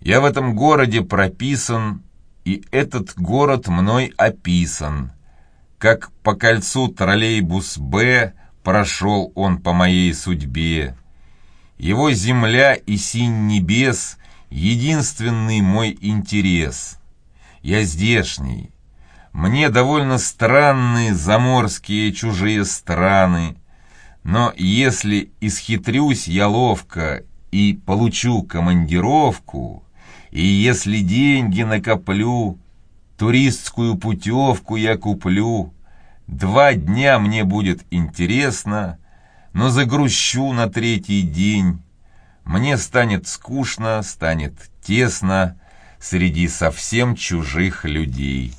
Я в этом городе прописан, и этот город мной описан. Как по кольцу троллейбус «Б» прошел он по моей судьбе. Его земля и синь небес — единственный мой интерес. Я здешний. Мне довольно странны заморские чужие страны, но если исхитрюсь я ловко и получу командировку, и если деньги накоплю, туристскую путевку я куплю, два дня мне будет интересно, но загрущу на третий день. Мне станет скучно, станет тесно среди совсем чужих людей».